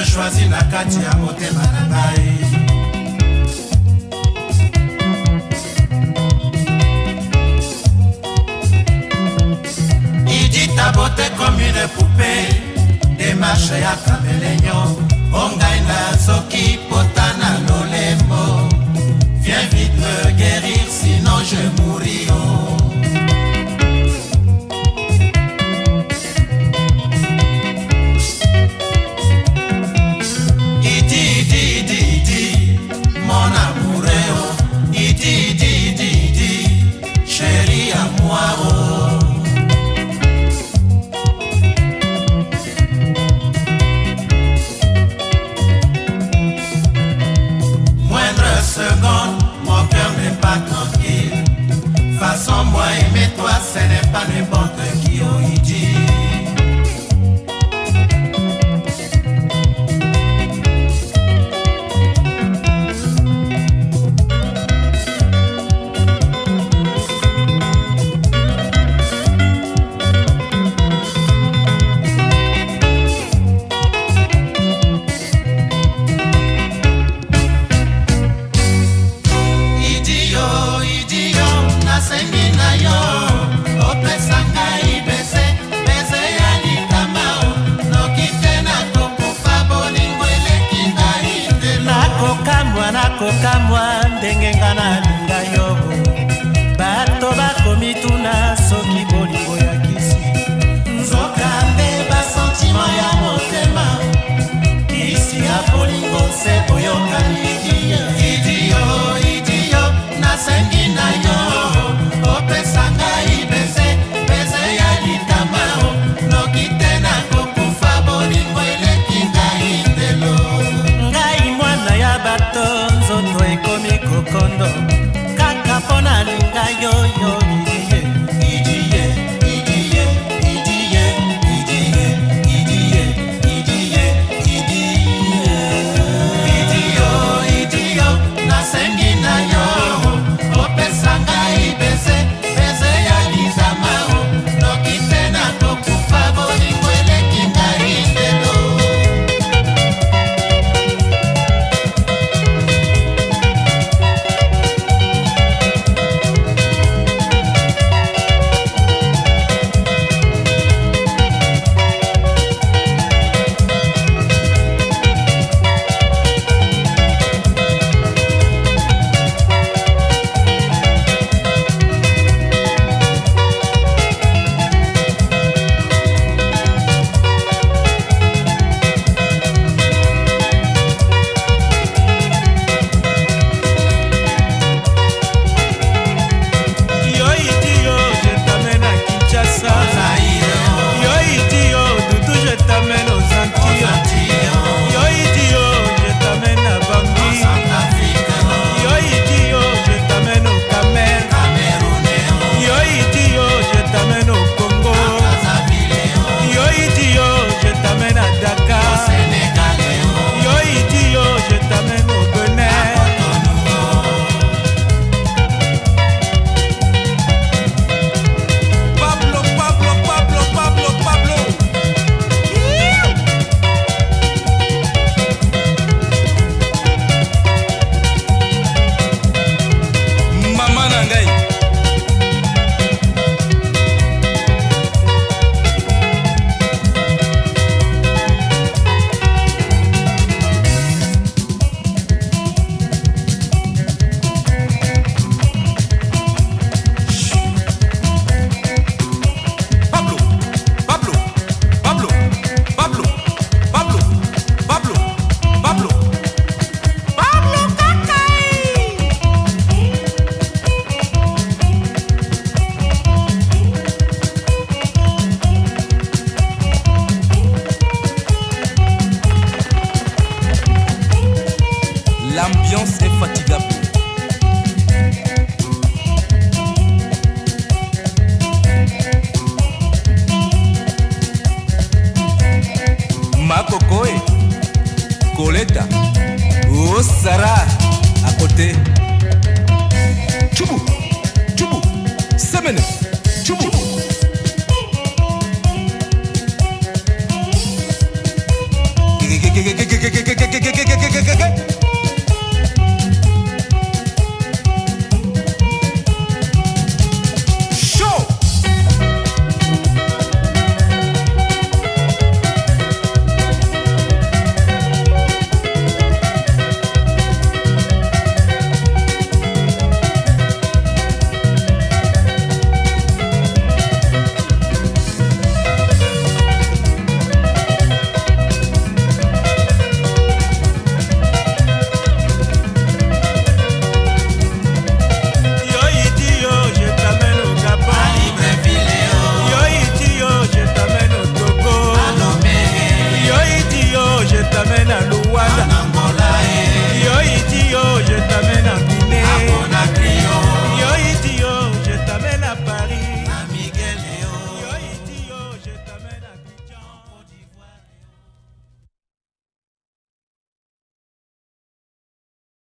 je choisis na kati ya motema na ngai idita bote komi ne poupe demarche ya kamelenyo ongai nazoki moi mpo nalinga yoyoyi côté. Tchoubou, tchoubou, semene, tchoubou.